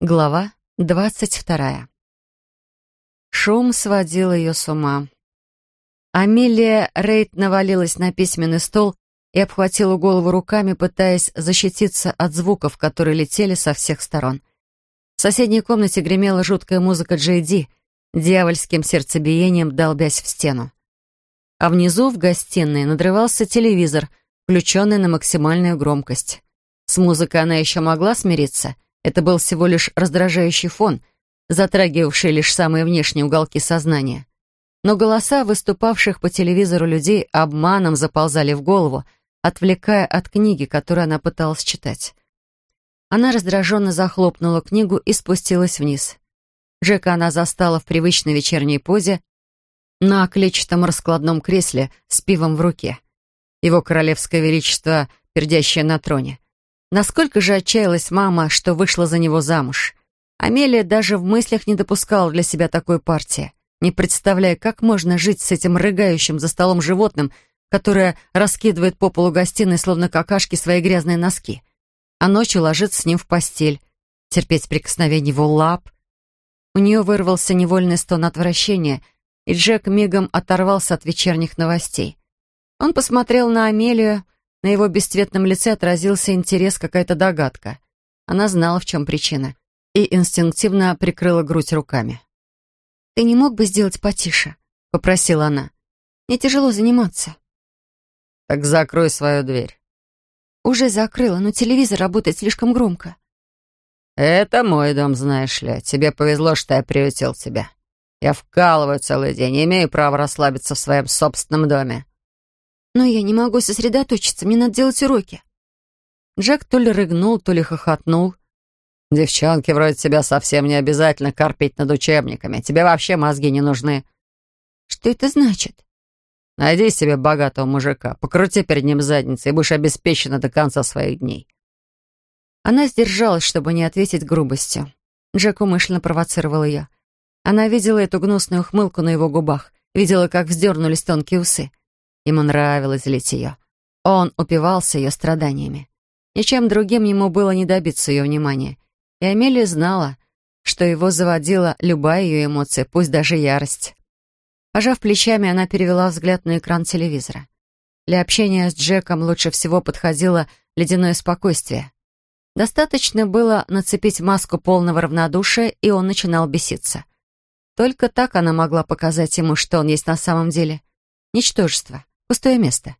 Глава двадцать вторая. Шум сводил ее с ума. Амелия Рейд навалилась на письменный стол и обхватила голову руками, пытаясь защититься от звуков, которые летели со всех сторон. В соседней комнате гремела жуткая музыка Джей Ди, дьявольским сердцебиением долбясь в стену. А внизу, в гостиной, надрывался телевизор, включенный на максимальную громкость. С музыкой она еще могла смириться — это был всего лишь раздражающий фон, затрагивавший лишь самые внешние уголки сознания. Но голоса выступавших по телевизору людей обманом заползали в голову, отвлекая от книги, которую она пыталась читать. Она раздраженно захлопнула книгу и спустилась вниз. Джека она застала в привычной вечерней позе на клетчатом раскладном кресле с пивом в руке. Его королевское величество, пердящее на троне. Насколько же отчаялась мама, что вышла за него замуж. Амелия даже в мыслях не допускала для себя такой партии, не представляя, как можно жить с этим рыгающим за столом животным, которое раскидывает по полу гостиной, словно какашки, свои грязные носки, а ночью ложится с ним в постель, терпеть прикосновение его лап. У нее вырвался невольный стон отвращения, и Джек мигом оторвался от вечерних новостей. Он посмотрел на Амелию, на его бесцветном лице отразился интерес, какая-то догадка. Она знала, в чем причина, и инстинктивно прикрыла грудь руками. «Ты не мог бы сделать потише?» — попросила она. «Мне тяжело заниматься». «Так закрой свою дверь». «Уже закрыла, но телевизор работает слишком громко». «Это мой дом, знаешь ли. Тебе повезло, что я приютил тебя. Я вкалываю целый день и имею право расслабиться в своем собственном доме. «Но я не могу сосредоточиться, мне надо делать уроки». Джек то ли рыгнул, то ли хохотнул. «Девчонки вроде тебя совсем не обязательно корпеть над учебниками. Тебе вообще мозги не нужны». «Что это значит?» «Найди себе богатого мужика, покрути перед ним задницей и будешь обеспечена до конца своих дней». Она сдержалась, чтобы не ответить грубостью. Джек умышленно провоцировал ее. Она видела эту гнусную ухмылку на его губах, видела, как вздернулись тонкие усы. Ему нравилось злить ее. Он упивался ее страданиями. Ничем другим ему было не добиться ее внимания. И Амелия знала, что его заводила любая ее эмоция, пусть даже ярость. Пожав плечами, она перевела взгляд на экран телевизора. Для общения с Джеком лучше всего подходило ледяное спокойствие. Достаточно было нацепить маску полного равнодушия, и он начинал беситься. Только так она могла показать ему, что он есть на самом деле. Ничтожество. Пустое место.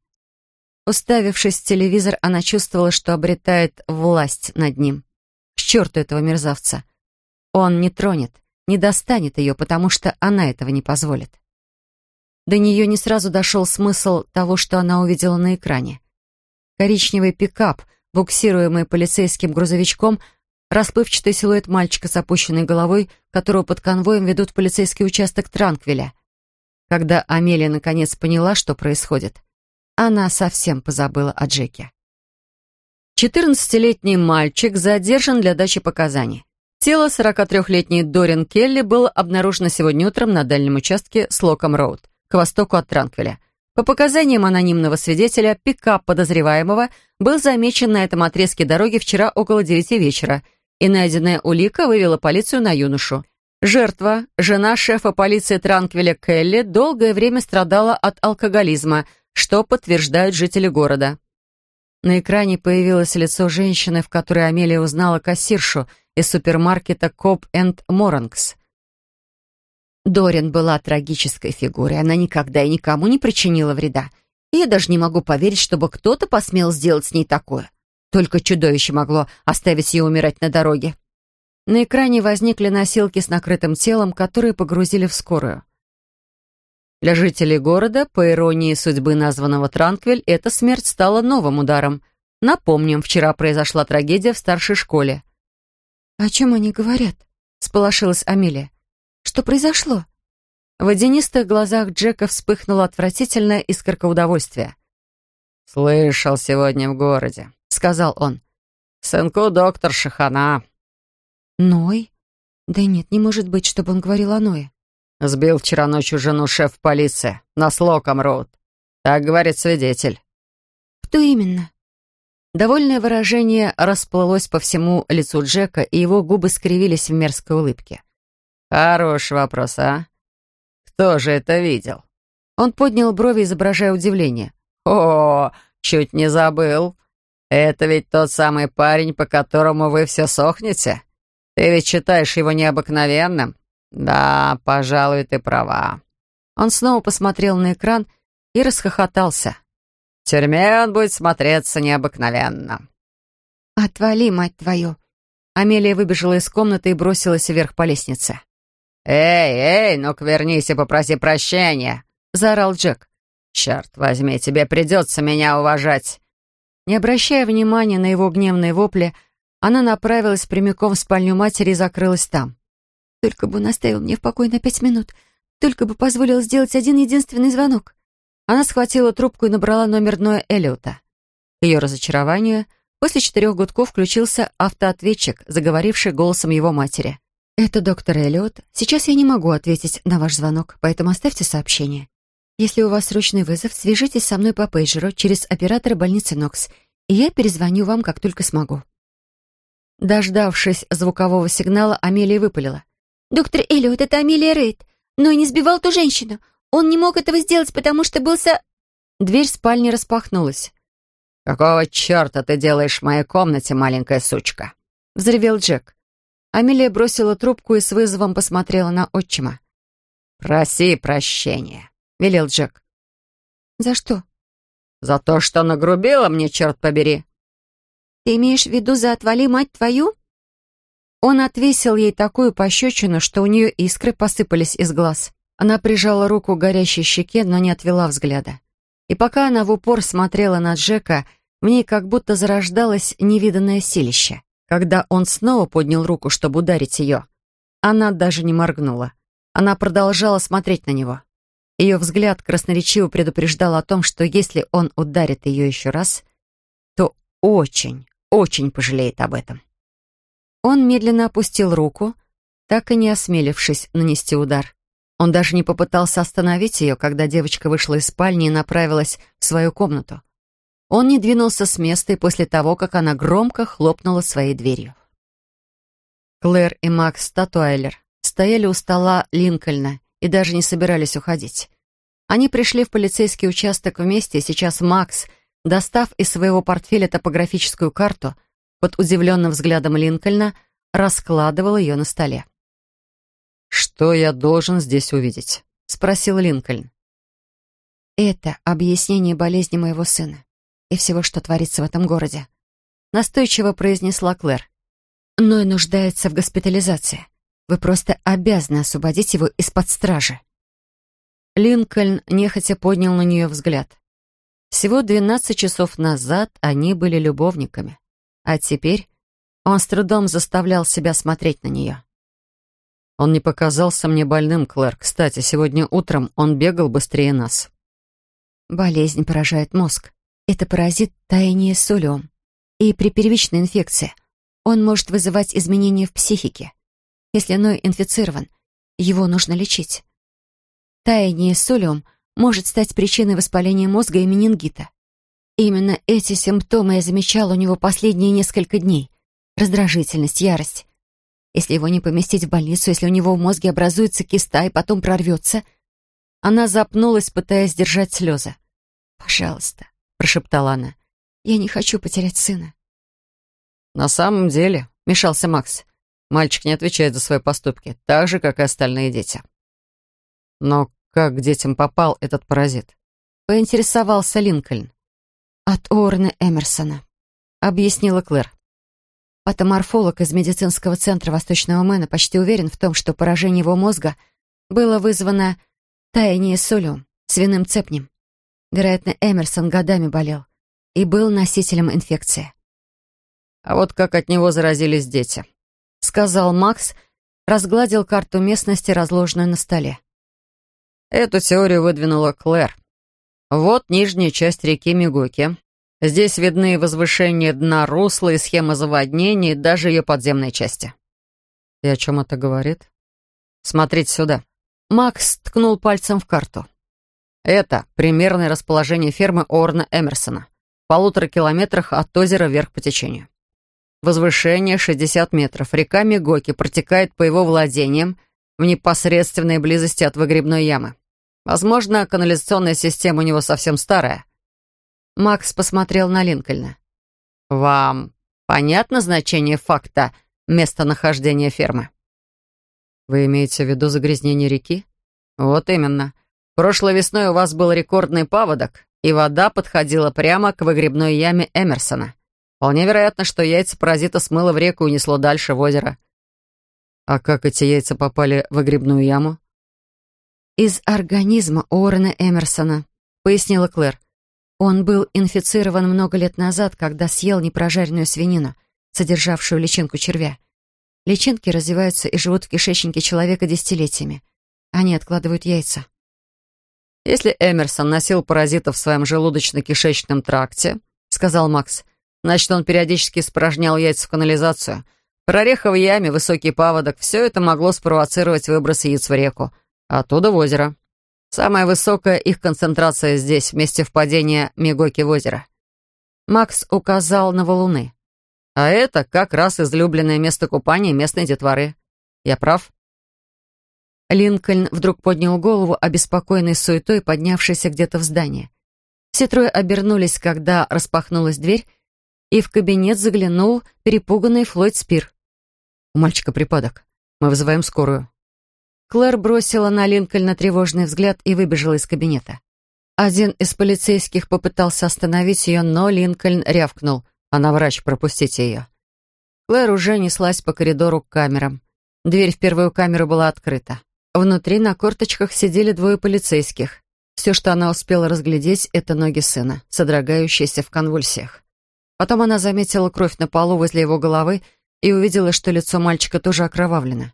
Уставившись в телевизор, она чувствовала, что обретает власть над ним. К черту этого мерзавца. Он не тронет, не достанет ее, потому что она этого не позволит. До нее не сразу дошел смысл того, что она увидела на экране. Коричневый пикап, буксируемый полицейским грузовичком, расплывчатый силуэт мальчика с опущенной головой, которого под конвоем ведут в полицейский участок Транквиля. Когда Амелия наконец поняла, что происходит, она совсем позабыла о Джеке. Четырнадцатилетний мальчик задержан для дачи показаний. Тело 43-летней Дорин Келли было обнаружено сегодня утром на дальнем участке Слоком-Роуд, к востоку от Транквиля. По показаниям анонимного свидетеля, пикап подозреваемого был замечен на этом отрезке дороги вчера около девяти вечера, и найденная улика вывела полицию на юношу. Жертва, жена шефа полиции Транквиля Келли, долгое время страдала от алкоголизма, что подтверждают жители города. На экране появилось лицо женщины, в которой Амелия узнала кассиршу из супермаркета Коп энд Моранкс. Дорин была трагической фигурой, она никогда и никому не причинила вреда. И я даже не могу поверить, чтобы кто-то посмел сделать с ней такое. Только чудовище могло оставить ее умирать на дороге. На экране возникли носилки с накрытым телом, которые погрузили в скорую. Для жителей города, по иронии судьбы названного Транквиль, эта смерть стала новым ударом. Напомним, вчера произошла трагедия в старшей школе. «О чем они говорят?» — сполошилась Амелия. «Что произошло?» В водянистых глазах Джека вспыхнула отвратительная искорка удовольствия. «Слышал сегодня в городе», — сказал он. «Сынку доктор Шахана «Ной? Да нет, не может быть, чтобы он говорил о Ное». «Сбил вчера ночью жену шеф полиции на Слоком Роуд. Так говорит свидетель». «Кто именно?» Довольное выражение расплылось по всему лицу Джека, и его губы скривились в мерзкой улыбке. «Хороший вопрос, а? Кто же это видел?» Он поднял брови, изображая удивление. «О, чуть не забыл. Это ведь тот самый парень, по которому вы все сохнете? Ты ведь считаешь его необыкновенным? Да, пожалуй, ты права». Он снова посмотрел на экран и расхохотался. «В тюрьме он будет смотреться необыкновенно». «Отвали, мать твою!» Амелия выбежала из комнаты и бросилась вверх по лестнице. «Эй, эй, ну-ка вернись и попроси прощения!» — заорал Джек. «Черт возьми, тебе придется меня уважать!» Не обращая внимания на его гневные вопли, она направилась прямиком в спальню матери и закрылась там. «Только бы он оставил меня в покое на пять минут, только бы позволил сделать один единственный звонок». Она схватила трубку и набрала номер Ноя Эллиота. К ее разочарованию, после четырех гудков включился автоответчик, заговоривший голосом его матери. «Это доктор Эллиот. Сейчас я не могу ответить на ваш звонок, поэтому оставьте сообщение. Если у вас срочный вызов, свяжитесь со мной по пейджеру через оператора больницы Нокс, и я перезвоню вам, как только смогу». Дождавшись звукового сигнала, Амелия выпалила. «Доктор Эллиот, это Амелия Рейд, но и не сбивал ту женщину. Он не мог этого сделать, потому что был со...» Дверь спальни распахнулась. «Какого черта ты делаешь в моей комнате, маленькая сучка?» — взревел Джек. Амелия бросила трубку и с вызовом посмотрела на отчима. «Проси прощения», — велел Джек. «За что?» «За то, что нагрубила мне, черт побери». «Ты имеешь в виду за отвали мать твою?» Он отвесил ей такую пощечину, что у нее искры посыпались из глаз. Она прижала руку к горящей щеке, но не отвела взгляда. И пока она в упор смотрела на Джека, в ней как будто зарождалось невиданное силище. Когда он снова поднял руку, чтобы ударить ее, она даже не моргнула. Она продолжала смотреть на него. Ее взгляд красноречиво предупреждал о том, что если он ударит ее еще раз, то очень, очень пожалеет об этом. Он медленно опустил руку, так и не осмелившись нанести удар. Он даже не попытался остановить ее, когда девочка вышла из спальни и направилась в свою комнату. Он не двинулся с места и после того, как она громко хлопнула своей дверью. Клэр и Макс Татуайлер стояли у стола Линкольна и даже не собирались уходить. Они пришли в полицейский участок вместе, и сейчас Макс, достав из своего портфеля топографическую карту, под удивленным взглядом Линкольна, раскладывал ее на столе. «Что я должен здесь увидеть?» — спросил Линкольн. «Это объяснение болезни моего сына и всего, что творится в этом городе», — настойчиво произнесла Клэр. «Но и нуждается в госпитализации. Вы просто обязаны освободить его из-под стражи». Линкольн нехотя поднял на нее взгляд. Всего двенадцать часов назад они были любовниками, а теперь он с трудом заставлял себя смотреть на нее. Он не показался мне больным, Клэр. Кстати, сегодня утром он бегал быстрее нас. Болезнь поражает мозг. Это паразит таяние солиум. И при первичной инфекции он может вызывать изменения в психике. Если Ной инфицирован, его нужно лечить. Таяние солиум может стать причиной воспаления мозга и менингита. Именно эти симптомы я замечала у него последние несколько дней. Раздражительность, ярость. Если его не поместить в больницу, если у него в мозге образуется киста и потом прорвется... Она запнулась, пытаясь держать слезы. «Пожалуйста», — прошептала она, — «я не хочу потерять сына». «На самом деле», — мешался Макс, Мальчик не отвечает за свои поступки, так же, как и остальные дети. Но как к детям попал этот паразит? Поинтересовался Линкольн. От Уоррена Эмерсона, объяснила Клэр. Патоморфолог из медицинского центра Восточного Мэна почти уверен в том, что поражение его мозга было вызвано таяние солью, свиным цепнем. Вероятно, Эмерсон годами болел и был носителем инфекции. А вот как от него заразились дети? — сказал Макс, разгладил карту местности, разложенную на столе. Эту теорию выдвинула Клэр. Вот нижняя часть реки Мигоки. Здесь видны возвышения дна русла и схемы заводнения, и даже ее подземной части. И о чем это говорит? Смотрите сюда. Макс ткнул пальцем в карту. Это примерное расположение фермы Орна Эмерсона. полутора километрах от озера вверх по течению. Возвышение 60 метров. Река Мегоки протекает по его владениям в непосредственной близости от выгребной ямы. Возможно, канализационная система у него совсем старая. Макс посмотрел на Линкольна. «Вам понятно значение факта местонахождения фермы?» «Вы имеете в виду загрязнение реки?» «Вот именно. Прошлой весной у вас был рекордный паводок, и вода подходила прямо к выгребной яме Эмерсона. Вполне вероятно, что яйца паразита смыло в реку и унесло дальше в озеро. А как эти яйца попали в выгребную яму? Из организма Уоррена Эмерсона, пояснила Клэр. Он был инфицирован много лет назад, когда съел непрожаренную свинину, содержавшую личинку червя. Личинки развиваются и живут в кишечнике человека десятилетиями. Они откладывают яйца. «Если Эмерсон носил паразитов в своем желудочно-кишечном тракте», — сказал Макс, Значит, он периодически испражнял яйца в канализацию. Прореха в яме, высокий паводок — все это могло спровоцировать выброс яиц в реку, оттуда в озеро. Самая высокая их концентрация здесь, в месте впадения Мегоки в озеро. Макс указал на валуны. А это как раз излюбленное место купания местной детворы. Я прав? Линкольн вдруг поднял голову, обеспокоенный суетой, поднявшейся где-то в здание. Все трое обернулись, когда распахнулась дверь, и в кабинет заглянул перепуганный Флойд Спир. «У мальчика припадок. Мы вызываем скорую». Клэр бросила на Линкольна тревожный взгляд и выбежала из кабинета. Один из полицейских попытался остановить ее, но Линкольн рявкнул. «Она врач, пропустите ее». Клэр уже неслась по коридору к камерам. Дверь в первую камеру была открыта. Внутри на корточках сидели двое полицейских. Все, что она успела разглядеть, это ноги сына, содрогающиеся в конвульсиях. Потом она заметила кровь на полу возле его головы и увидела, что лицо мальчика тоже окровавлено.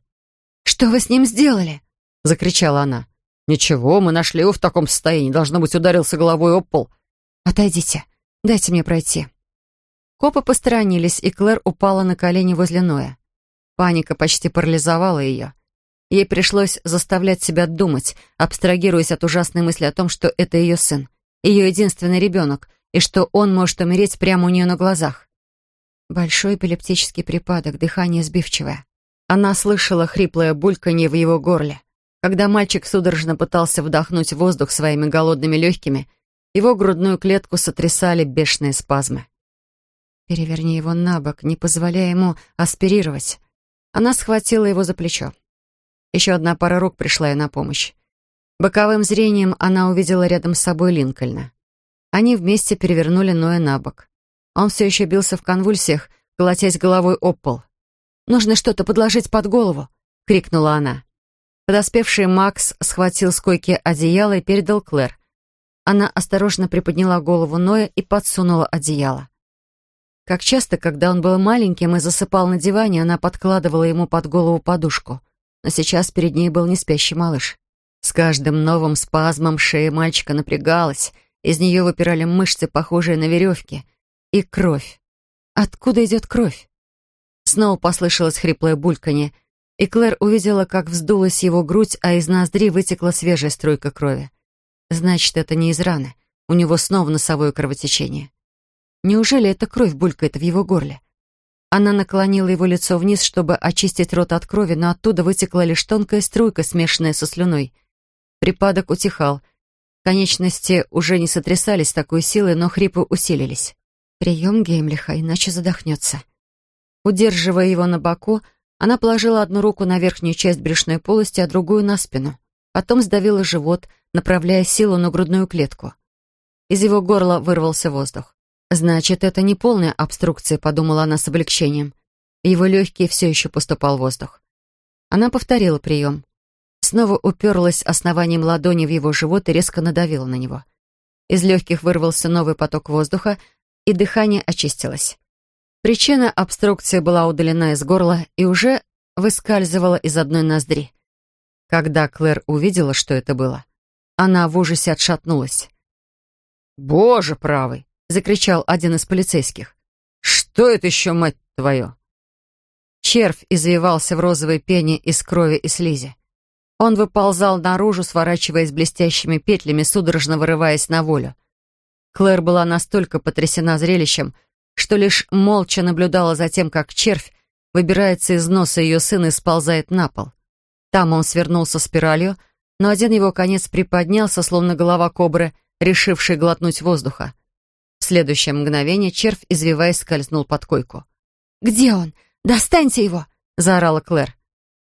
«Что вы с ним сделали?» — закричала она. «Ничего, мы нашли его в таком состоянии. Должно быть, ударился головой об пол». «Отойдите. Дайте мне пройти». Копы посторонились, и Клэр упала на колени возле Ноя. Паника почти парализовала ее. Ей пришлось заставлять себя думать, абстрагируясь от ужасной мысли о том, что это ее сын, ее единственный ребенок, и что он может умереть прямо у нее на глазах. Большой эпилептический припадок, дыхание сбивчивое. Она слышала хриплое бульканье в его горле. Когда мальчик судорожно пытался вдохнуть воздух своими голодными легкими, его грудную клетку сотрясали бешеные спазмы. «Переверни его на бок, не позволяя ему аспирировать». Она схватила его за плечо. Еще одна пара рук пришла ей на помощь. Боковым зрением она увидела рядом с собой Линкольна. Они вместе перевернули Ноя на бок. Он все еще бился в конвульсиях, колотясь головой об пол. «Нужно что-то подложить под голову!» — крикнула она. Подоспевший Макс схватил с койки одеяло и передал Клэр. Она осторожно приподняла голову Ноя и подсунула одеяло. Как часто, когда он был маленьким и засыпал на диване, она подкладывала ему под голову подушку. Но сейчас перед ней был не спящий малыш. С каждым новым спазмом шея мальчика напрягалась, из нее выпирали мышцы, похожие на веревки. И кровь. Откуда идет кровь? Снова послышалось хриплое бульканье, и Клэр увидела, как вздулась его грудь, а из ноздри вытекла свежая струйка крови. Значит, это не из раны. У него снова носовое кровотечение. Неужели эта кровь булькает в его горле? Она наклонила его лицо вниз, чтобы очистить рот от крови, но оттуда вытекла лишь тонкая струйка, смешанная со слюной. Припадок утихал — Конечности уже не сотрясались такой силой, но хрипы усилились. Прием Геймлиха, иначе задохнется. Удерживая его на боку, она положила одну руку на верхнюю часть брюшной полости, а другую на спину. Потом сдавила живот, направляя силу на грудную клетку. Из его горла вырвался воздух. «Значит, это не полная обструкция», — подумала она с облегчением. Его легкие все еще поступал воздух. Она повторила прием снова уперлась основанием ладони в его живот и резко надавила на него. Из легких вырвался новый поток воздуха, и дыхание очистилось. Причина обструкции была удалена из горла и уже выскальзывала из одной ноздри. Когда Клэр увидела, что это было, она в ужасе отшатнулась. «Боже правый!» — закричал один из полицейских. «Что это еще, мать твою?» Червь извивался в розовой пене из крови и слизи. Он выползал наружу, сворачиваясь блестящими петлями, судорожно вырываясь на волю. Клэр была настолько потрясена зрелищем, что лишь молча наблюдала за тем, как червь выбирается из носа ее сына и сползает на пол. Там он свернулся спиралью, но один его конец приподнялся, словно голова кобры, решившей глотнуть воздуха. В следующее мгновение червь, извиваясь, скользнул под койку. «Где он? Достаньте его!» — заорала Клэр.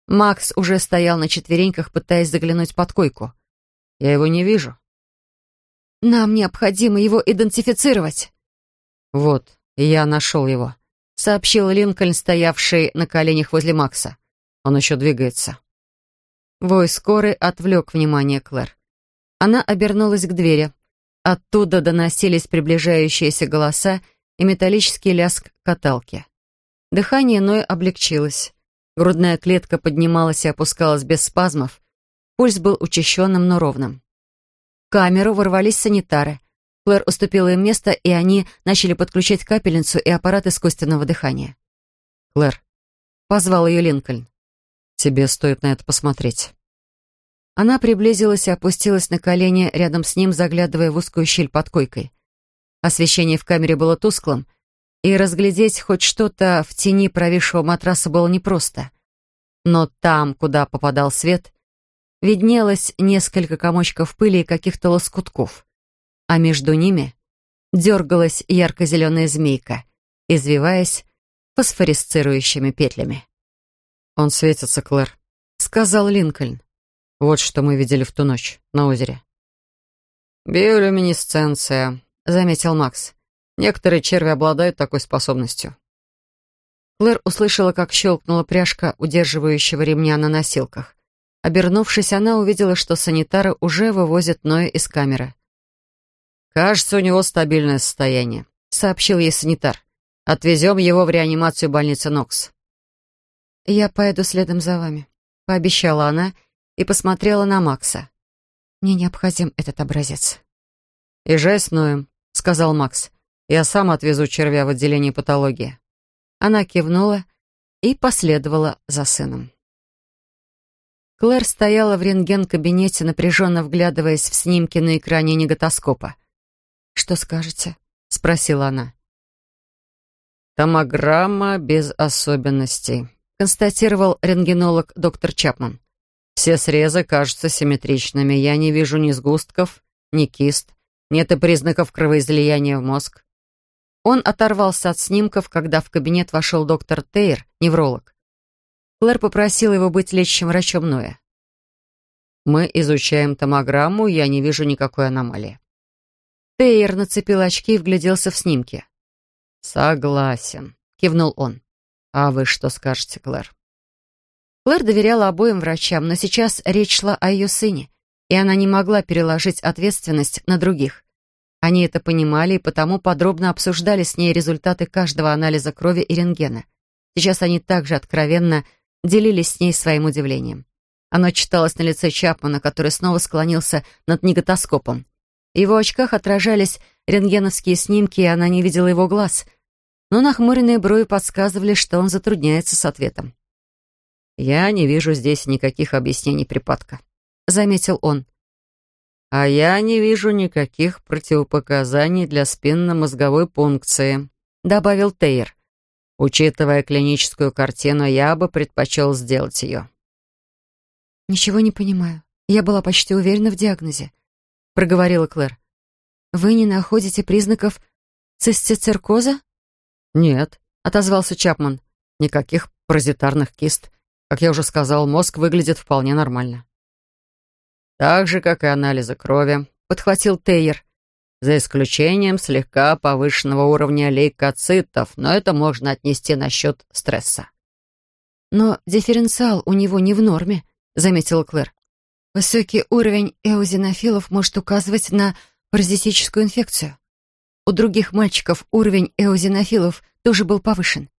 Макс уже стоял на четвереньках, пытаясь заглянуть под койку. «Я его не вижу». «Нам необходимо его идентифицировать». «Вот, я нашел его», — сообщил Линкольн, стоявший на коленях возле Макса. «Он еще двигается». Вой скорый отвлек внимание Клэр. Она обернулась к двери. Оттуда доносились приближающиеся голоса и металлический лязг каталки. Дыхание Ной облегчилось. Грудная клетка поднималась и опускалась без спазмов. Пульс был учащенным, но ровным. В камеру ворвались санитары. Клэр уступила им место, и они начали подключать капельницу и аппарат искусственного дыхания. «Клэр», — позвал ее Линкольн, — «тебе стоит на это посмотреть». Она приблизилась и опустилась на колени рядом с ним, заглядывая в узкую щель под койкой. Освещение в камере было тусклым, и разглядеть хоть что-то в тени провисшего матраса было непросто. Но там, куда попадал свет, виднелось несколько комочков пыли и каких-то лоскутков, а между ними дергалась ярко-зеленая змейка, извиваясь фосфорисцирующими петлями. «Он светится, Клэр», — сказал Линкольн. «Вот что мы видели в ту ночь на озере». «Биолюминесценция», — заметил Макс. Некоторые черви обладают такой способностью. Клэр услышала, как щелкнула пряжка удерживающего ремня на носилках. Обернувшись, она увидела, что санитары уже вывозят Ноя из камеры. «Кажется, у него стабильное состояние», — сообщил ей санитар. «Отвезем его в реанимацию больницы Нокс». «Я поеду следом за вами», — пообещала она и посмотрела на Макса. «Мне необходим этот образец». «Езжай с Ноем», — сказал Макс. Я сам отвезу червя в отделение патологии». Она кивнула и последовала за сыном. Клэр стояла в рентген-кабинете, напряженно вглядываясь в снимки на экране неготоскопа. «Что скажете?» — спросила она. «Томограмма без особенностей», — констатировал рентгенолог доктор Чапман. «Все срезы кажутся симметричными. Я не вижу ни сгустков, ни кист. Нет и признаков кровоизлияния в мозг. Он оторвался от снимков, когда в кабинет вошел доктор Тейр, невролог. Клэр попросила его быть лечащим врачом Ноя. «Мы изучаем томограмму, я не вижу никакой аномалии». Тейр нацепил очки и вгляделся в снимки. «Согласен», — кивнул он. «А вы что скажете, Клэр?» Клэр доверяла обоим врачам, но сейчас речь шла о ее сыне, и она не могла переложить ответственность на других. Они это понимали и потому подробно обсуждали с ней результаты каждого анализа крови и рентгена. Сейчас они также откровенно делились с ней своим удивлением. Оно читалось на лице Чапмана, который снова склонился над неготоскопом. Его очках отражались рентгеновские снимки, и она не видела его глаз. Но нахмуренные брови подсказывали, что он затрудняется с ответом. «Я не вижу здесь никаких объяснений припадка», — заметил он. А я не вижу никаких противопоказаний для спинномозговой пункции, добавил Тейр. Учитывая клиническую картину, я бы предпочел сделать ее. «Ничего не понимаю. Я была почти уверена в диагнозе», — проговорила Клэр. «Вы не находите признаков цистицеркоза?» «Нет», — отозвался Чапман. «Никаких паразитарных кист. Как я уже сказал, мозг выглядит вполне нормально». Так же, как и анализы крови, подхватил Тейер, за исключением слегка повышенного уровня лейкоцитов, но это можно отнести на счет стресса. «Но дифференциал у него не в норме», — заметила Клэр. «Высокий уровень эозинофилов может указывать на паразитическую инфекцию. У других мальчиков уровень эозинофилов тоже был повышен.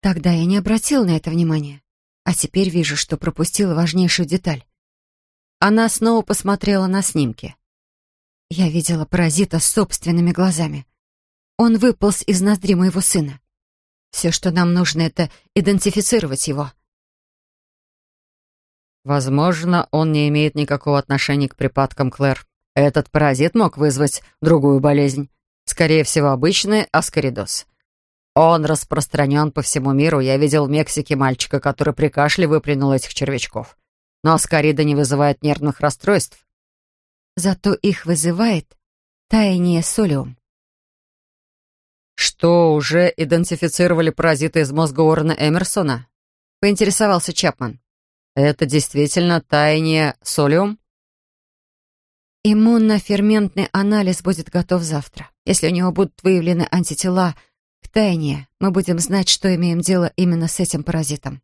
Тогда я не обратила на это внимания, а теперь вижу, что пропустила важнейшую деталь. Она снова посмотрела на снимки. Я видела паразита собственными глазами. Он выполз из ноздри моего сына. Все, что нам нужно, это идентифицировать его. Возможно, он не имеет никакого отношения к припадкам Клэр. Этот паразит мог вызвать другую болезнь. Скорее всего, обычный аскаридоз. Он распространен по всему миру. Я видел в Мексике мальчика, который при кашле выплюнул этих червячков. Но аскариды не вызывают нервных расстройств. Зато их вызывает таяние солиум. «Что, уже идентифицировали паразиты из мозга Уоррена Эмерсона?» — поинтересовался Чапман. «Это действительно таяние солиум?» Иммуноферментный анализ будет готов завтра. Если у него будут выявлены антитела к таянию, мы будем знать, что имеем дело именно с этим паразитом.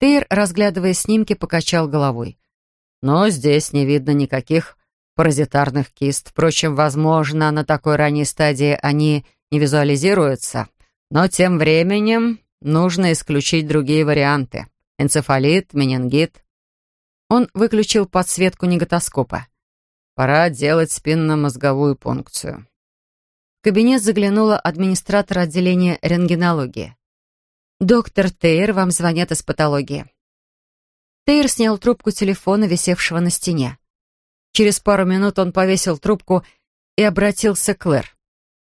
Тейр, разглядывая снимки, покачал головой. Но здесь не видно никаких паразитарных кист. Впрочем, возможно, на такой ранней стадии они не визуализируются. Но тем временем нужно исключить другие варианты. Энцефалит, менингит. Он выключил подсветку неготоскопа. Пора делать спинномозговую пункцию. В кабинет заглянула администратор отделения рентгенологии. «Доктор Тейр, вам звонят из патологии». Тейр снял трубку телефона, висевшего на стене. Через пару минут он повесил трубку и обратился к Клэр.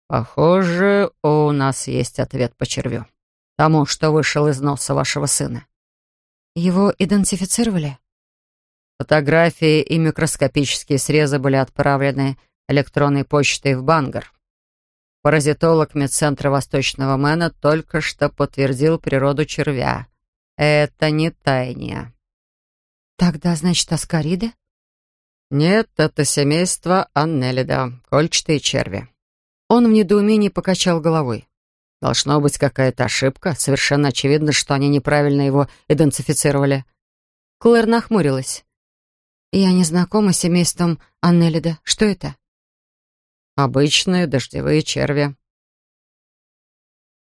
«Похоже, у нас есть ответ по червю. Тому, что вышел из носа вашего сына». «Его идентифицировали?» Фотографии и микроскопические срезы были отправлены электронной почтой в Бангар. Паразитолог медцентра Восточного Мэна только что подтвердил природу червя. Это не тайне. Тогда, значит, аскариды? Нет, это семейство Аннелида, кольчатые черви. Он в недоумении покачал головой. Должно быть какая-то ошибка. Совершенно очевидно, что они неправильно его идентифицировали. Клэр нахмурилась. «Я не знакома с семейством Аннелида. Что это?» «Обычные дождевые черви».